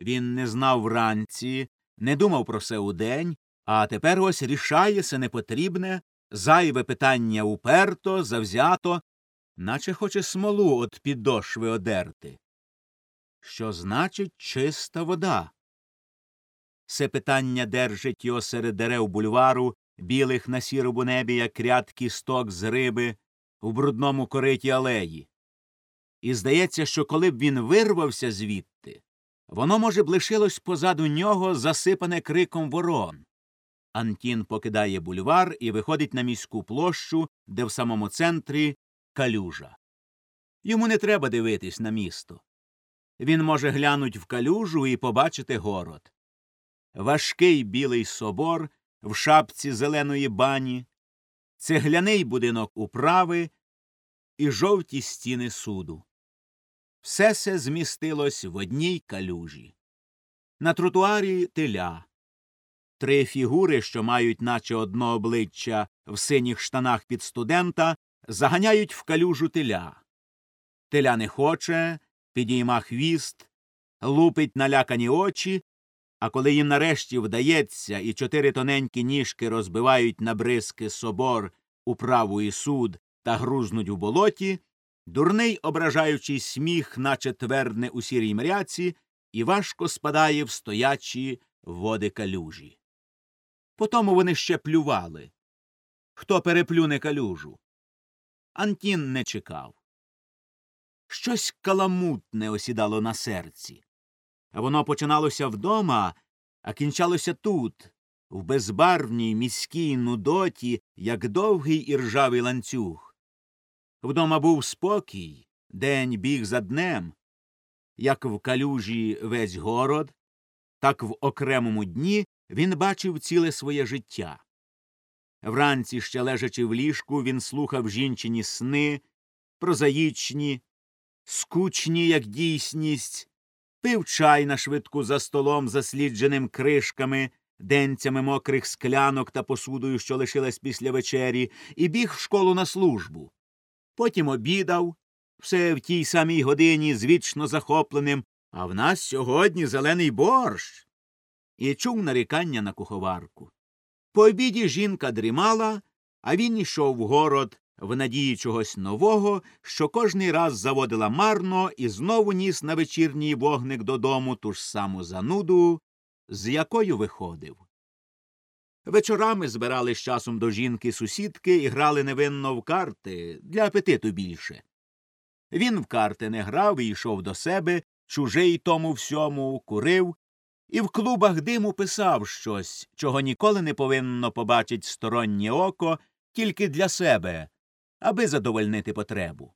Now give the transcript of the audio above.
він не знав вранці, не думав про це удень, а тепер ось рішає се непотрібне, зайве питання уперто, завзято, наче хоче смолу от підошви одерти. Що значить чиста вода? Це питання держить його серед дерев бульвару, білих на сірому небі, як ряд кісток з риби, у брудному кориті алеї. І здається, що коли б він вирвався звідти, воно, може, б лишилось позаду нього, засипане криком ворон. Антін покидає бульвар і виходить на міську площу, де в самому центрі калюжа. Йому не треба дивитись на місто. Він може глянуть в калюжу і побачити город. Важкий білий собор в шапці зеленої бані, цегляний будинок управи і жовті стіни суду. Все се змістилось в одній калюжі. На тротуарі теля. Три фігури, що мають наче одно обличчя в синіх штанах під студента, заганяють в калюжу теля. Теля не хоче, підійма хвіст, лупить налякані очі, а коли їм нарешті вдається і чотири тоненькі ніжки розбивають на бризки собор, управу і суд та грузнуть у болоті, дурний ображаючий сміх, наче твердне у сірій мряці, і важко спадає в стоячі води калюжі. Потому вони ще плювали. Хто переплюне калюжу? Антін не чекав. Щось каламутне осідало на серці. Воно починалося вдома, а кінчалося тут, в безбарвній міській нудоті, як довгий і ржавий ланцюг. Вдома був спокій, день біг за днем, як в калюжі весь город, так в окремому дні він бачив ціле своє життя. Вранці, ще лежачи в ліжку, він слухав жінчині сни, прозаїчні, скучні, як дійсність, пив чай на швидку за столом, заслідженим кришками, денцями мокрих склянок та посудою, що лишилась після вечері, і біг в школу на службу. Потім обідав, все в тій самій годині з вічно захопленим, а в нас сьогодні зелений борщ. І чув нарікання на куховарку. По обіді жінка дрімала, а він йшов в город в надії чогось нового, що кожний раз заводила марно і знову ніс на вечірній вогник додому ту ж саму зануду, з якою виходив. Вечорами збирали з часом до жінки сусідки і грали невинно в карти для апетиту більше. Він в карти не грав і йшов до себе, чужий тому всьому, курив, і в клубах диму писав щось, чого ніколи не повинно побачить стороннє око, тільки для себе, аби задовольнити потребу.